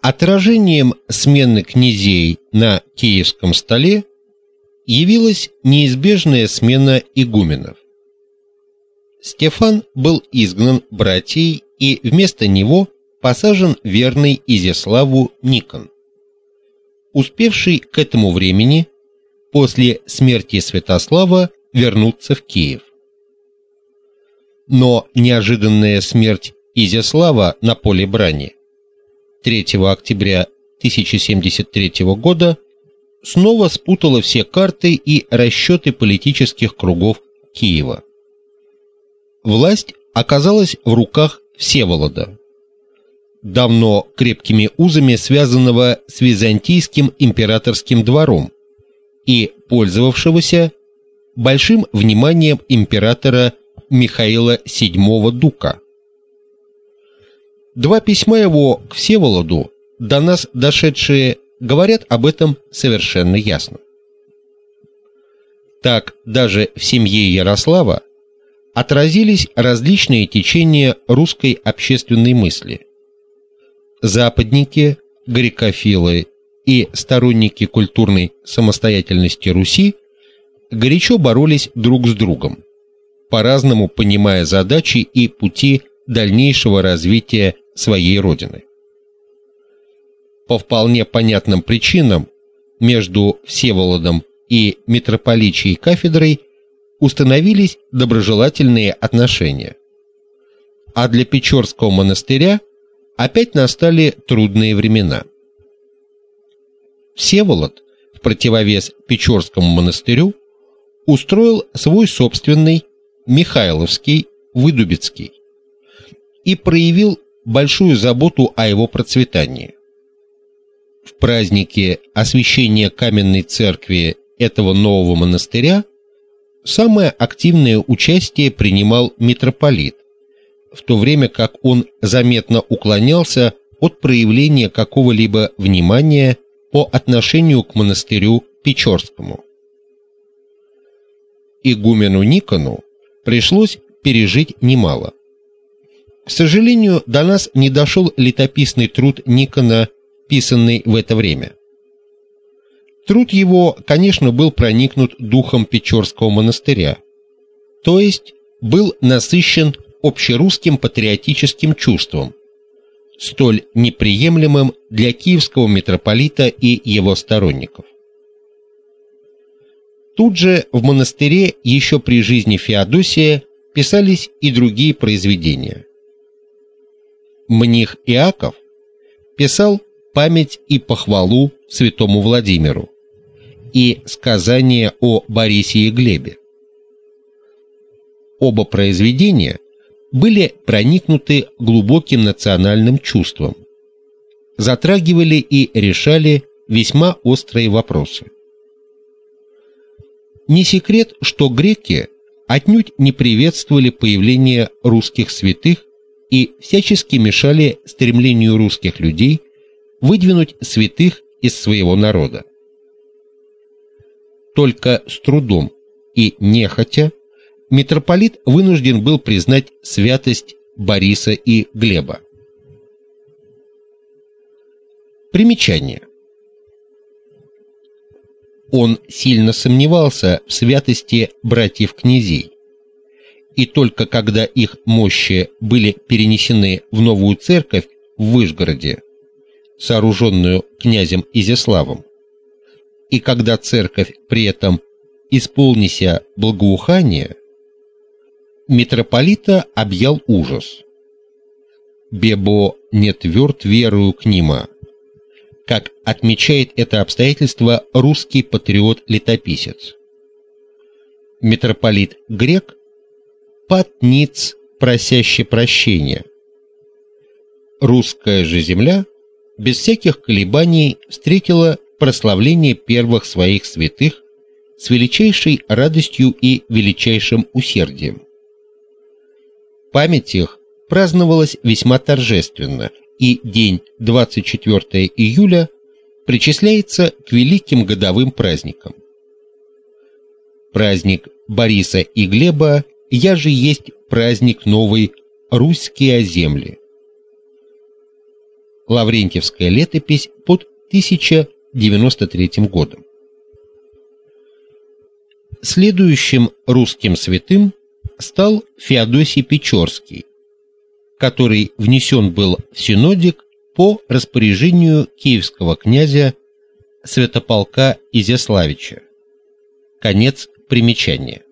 Отражением смены князей на киевском столе явилась неизбежная смена игуменов. Стефан был изгнан братьей, и вместо него посажен верный Изяславу Никон, успевший к этому времени после смерти Святослава вернуться в Киев. Но неожиданная смерть Изяслава на поле брани 3 октября 1073 года снова спутала все карты и расчеты политических кругов Киева. Власть оказалась в руках Всеволода, давно крепкими узами связанного с византийским императорским двором и пользовавшегося большим вниманием императора Михаила VII Дука. Два письма его к Всеволоду, до нас дошедшие, говорят об этом совершенно ясно. Так даже в семье Ярослава отразились различные течения русской общественной мысли. Западники, грекофилы и сторонники культурной самостоятельности Руси горячо боролись друг с другом, по-разному понимая задачи и пути дальнейшего развития своей родины. По вполне понятным причинам между Всеволодом и митрополичьей кафедрой установились доброжелательные отношения. А для Печорского монастыря опять настали трудные времена. Всеволод, в противовес Печорскому монастырю, устроил свой собственный Михайловский Выдубицкий и проявил большую заботу о его процветании. В празднике освящения каменной церкви этого нового монастыря самое активное участие принимал митрополит, в то время как он заметно уклонялся от проявления какого-либо внимания по отношению к монастырю Печорскому. Игумену Никону пришлось пережить немало. К сожалению, до нас не дошел летописный труд Никона, писанный в это время. Труд его, конечно, был проникнут духом Печорского монастыря, то есть был насыщен общерусским патриотическим чувством, столь неприемлемым для киевского митрополита и его сторонников. Тут же в монастыре еще при жизни Феодосия писались и другие произведения мних Иаков писал память и похвалу святому Владимиру и сказание о Борисе и Глебе. Оба произведения были проникнуты глубоким национальным чувством, затрагивали и решали весьма острые вопросы. Не секрет, что греки отнюдь не приветствовали появление русских святых и всячески мешали стремлению русских людей выдвинуть святых из своего народа. Только с трудом и нехотя митрополит вынужден был признать святость Бориса и Глеба. Примечание. Он сильно сомневался в святости братьев-князей и только когда их мощи были перенесены в новую церковь в Выжгороде, сооруженную князем Изяславом, и когда церковь при этом исполнися благоухание, митрополита объял ужас. Бебо не тверд верою к нима, как отмечает это обстоятельство русский патриот-летописец. Митрополит Грек патниц, просящий прощения. Русская же земля без всяких колебаний встретила прославление первых своих святых с величайшей радостью и величайшим усердием. Память их праздновалась весьма торжественно, и день 24 июля причисляется к великим годовым праздникам. Праздник Бориса и Глеба я же есть праздник новый русские земли. Лаврентьевская летопись под 1093 годом. Следующим русским святым стал Феодосий Печорский, который внесен был в синодик по распоряжению киевского князя Святополка Изяславича. Конец примечания.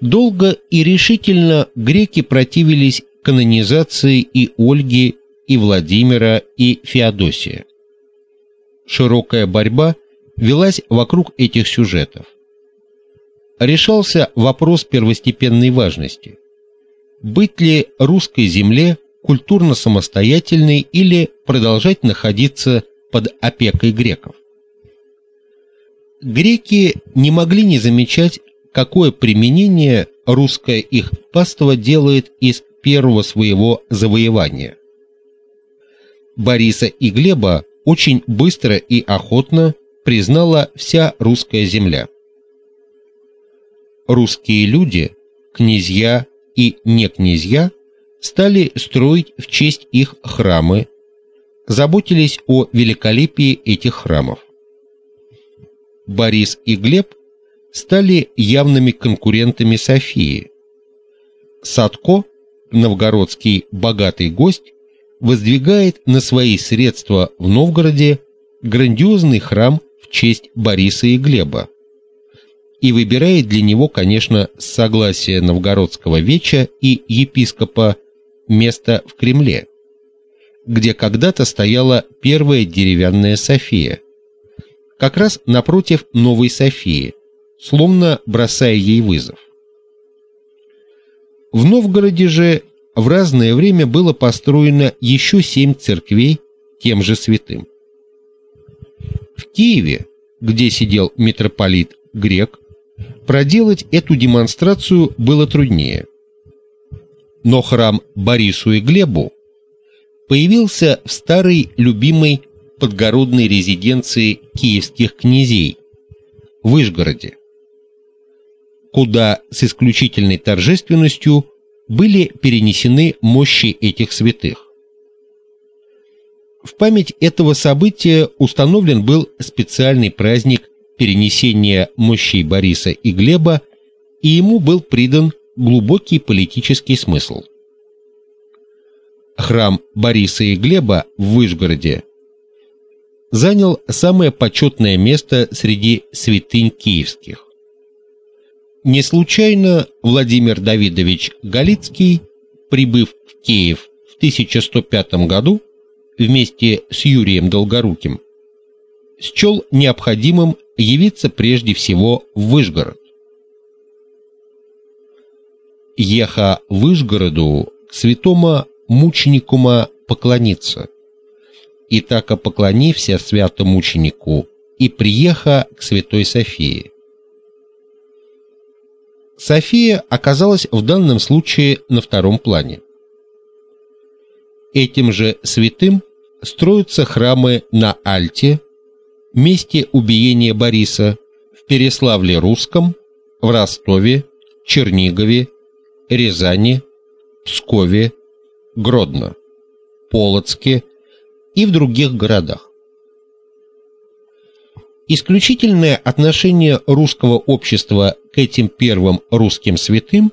Долго и решительно греки противились канонизации и Ольги, и Владимира, и Феодосия. Широкая борьба велась вокруг этих сюжетов. Решался вопрос первостепенной важности: быть ли русской земле культурно самостоятельной или продолжать находиться под опекой греков. Греки не могли не замечать, какое применение русское их паство делает из первого своего завоевания. Бориса и Глеба очень быстро и охотно признала вся русская земля. Русские люди, князья и не князья, стали строить в честь их храмы, заботились о великолепии этих храмов. Борис и Глеб стали явными конкурентами Софии. Садко, новгородский богатый гость, воздвигает на свои средства в Новгороде грандиозный храм в честь Бориса и Глеба и выбирает для него, конечно, с согласия новгородского веча и епископа место в Кремле, где когда-то стояла первая деревянная София, как раз напротив новой Софии, словно бросая ей вызов. В Новгороде же в разное время было построено еще семь церквей тем же святым. В Киеве, где сидел митрополит Грек, проделать эту демонстрацию было труднее но храм Борису и Глебу появился в старой любимой подгородной резиденции киевских князей в Вышгороде, куда с исключительной торжественностью были перенесены мощи этих святых. В память этого события установлен был специальный праздник перенесения мощей Бориса и Глеба, и ему был придан глубокий политический смысл. Храм Бориса и Глеба в Вышгороде занял самое почетное место среди святынь киевских. Не случайно Владимир Давидович Галицкий, прибыв в Киев в 1105 году вместе с Юрием Долгоруким, счел необходимым явиться прежде всего в Вышгород еха Вышгороду к святому мученикума поклониться. И так поклонився святомученику и приеха к святой Софии. София оказалась в данном случае на втором плане. Этим же святым строятся храмы на Альте, месте убиения Бориса, в Переславле-Русском, в Ростове, Чернигове, Рязани, Пскове, Гродно, Полоцке и в других городах. Исключительное отношение русского общества этим первым русским святым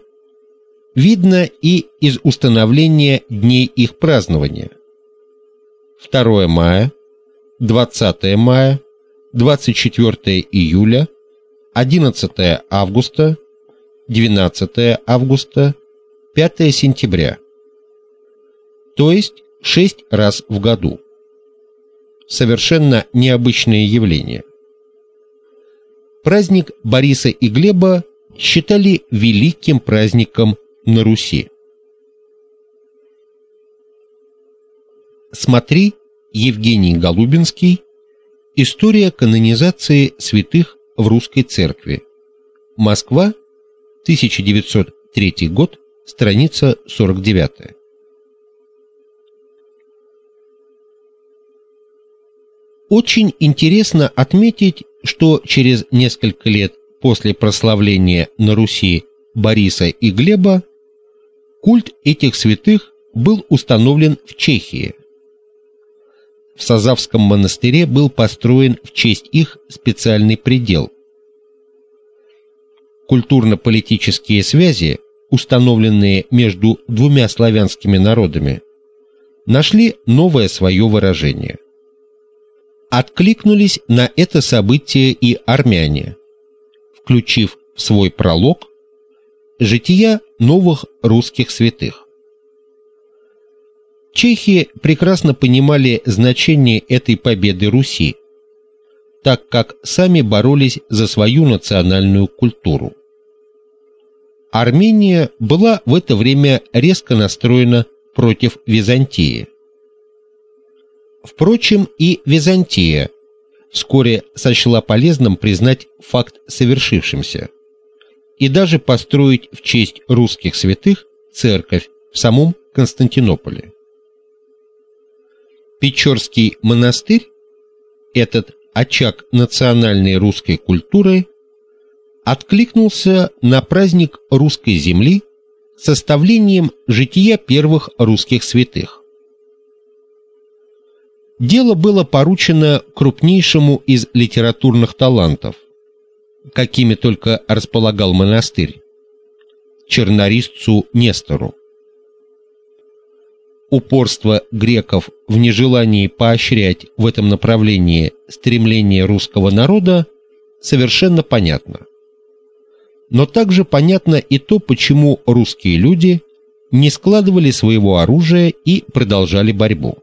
видно и из установления дней их празднования. 2 мая, 20 мая, 24 июля, 11 августа, 12 августа, 5 сентября. То есть 6 раз в году. Совершенно необычное явление. Праздник Бориса и Глеба считали великим праздником на Руси. Смотри Евгений Голубинский История канонизации святых в русской церкви. Москва, 1903 год, страница 49. Очень интересно отметить, что через несколько лет после прославления на Руси Бориса и Глеба культ этих святых был установлен в Чехии. В Сазавском монастыре был построен в честь их специальный предел. Культурно-политические связи, установленные между двумя славянскими народами, нашли новое свое выражение. Откликнулись на это событие и армяне, включив в свой пролог жития новых русских святых. Чехи прекрасно понимали значение этой победы Руси, так как сами боролись за свою национальную культуру. Армения была в это время резко настроена против Византии. Впрочем, и Византия вскоре сочла полезным признать факт совершившимся и даже построить в честь русских святых церковь в самом Константинополе. Печорский монастырь, этот очаг национальной русской культуры, откликнулся на праздник русской земли составлением жития первых русских святых. Дело было поручено крупнейшему из литературных талантов, какими только располагал монастырь, чернорисцу Нестору. Упорство греков в нежелании поощрять в этом направлении стремление русского народа совершенно понятно. Но также понятно и то, почему русские люди не складывали своего оружия и продолжали борьбу.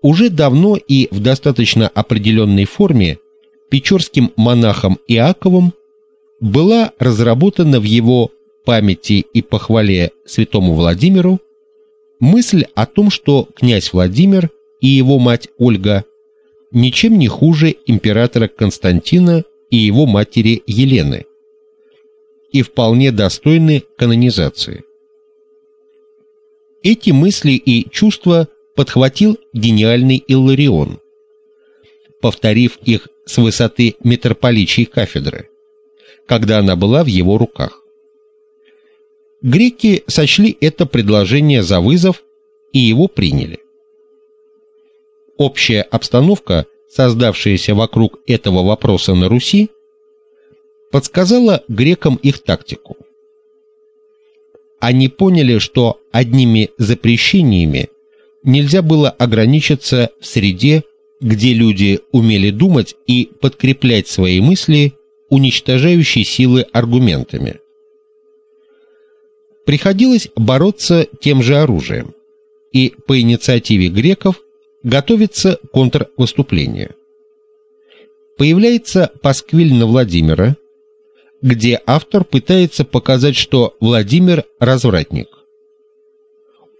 Уже давно и в достаточно определенной форме печорским монахом Иаковом была разработана в его памяти и похвале святому Владимиру мысль о том, что князь Владимир и его мать Ольга ничем не хуже императора Константина и его матери Елены и вполне достойны канонизации. Эти мысли и чувства подхватил гениальный Илларион, повторив их с высоты митрополичьей кафедры, когда она была в его руках. Греки сочли это предложение за вызов и его приняли. Общая обстановка создавшаяся вокруг этого вопроса на Руси, подсказала грекам их тактику. Они поняли, что одними запрещениями нельзя было ограничиться в среде, где люди умели думать и подкреплять свои мысли уничтожающей силы аргументами. Приходилось бороться тем же оружием, и по инициативе греков готовится контрвыступление. Появляется пасквиль на Владимира, где автор пытается показать, что Владимир развратник.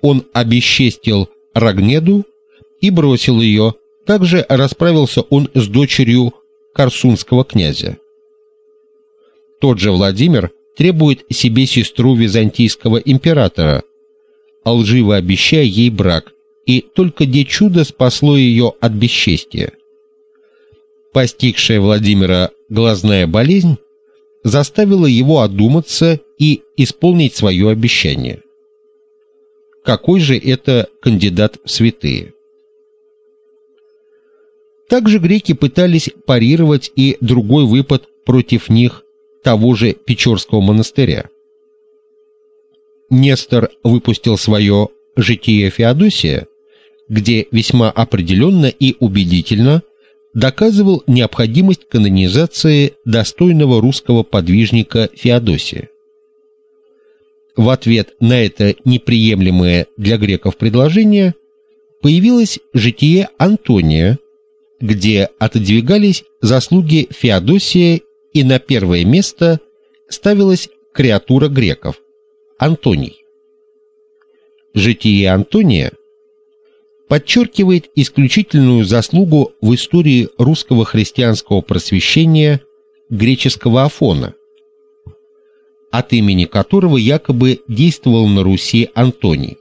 Он обесчестил Рагнеду и бросил ее. Также расправился он с дочерью корсунского князя. Тот же Владимир требует себе сестру византийского императора, лживо обещая ей брак, и только де чудо спасло ее от бесчестия. Постигшая Владимира глазная болезнь заставила его одуматься и исполнить свое обещание. Какой же это кандидат в святые? Также греки пытались парировать и другой выпад против них того же Печорского монастыря. Нестор выпустил свое «Житие Феодосия», где весьма определенно и убедительно доказывал необходимость канонизации достойного русского подвижника Феодосия. В ответ на это неприемлемое для греков предложение появилось житие Антония, где отодвигались заслуги Феодосия и на первое место ставилась креатура греков Антоний. Житие Антония подчеркивает исключительную заслугу в истории русского христианского просвещения греческого Афона, от имени которого якобы действовал на Руси Антоний.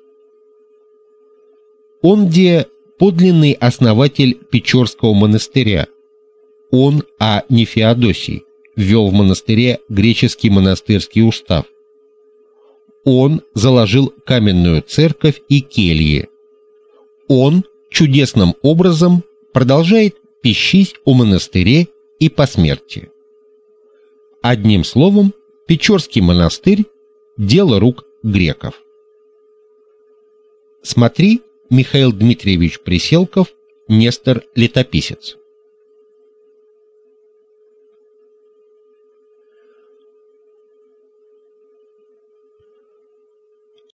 Он где подлинный основатель Печорского монастыря. Он, а не Феодосий, ввел в монастыре греческий монастырский устав. Он заложил каменную церковь и кельи. Он чудесным образом продолжает пищить у монастыре и по смерти. Одним словом, Печорский монастырь дело рук греков. Смотри, Михаил Дмитриевич Приселков, Нестор Летописец.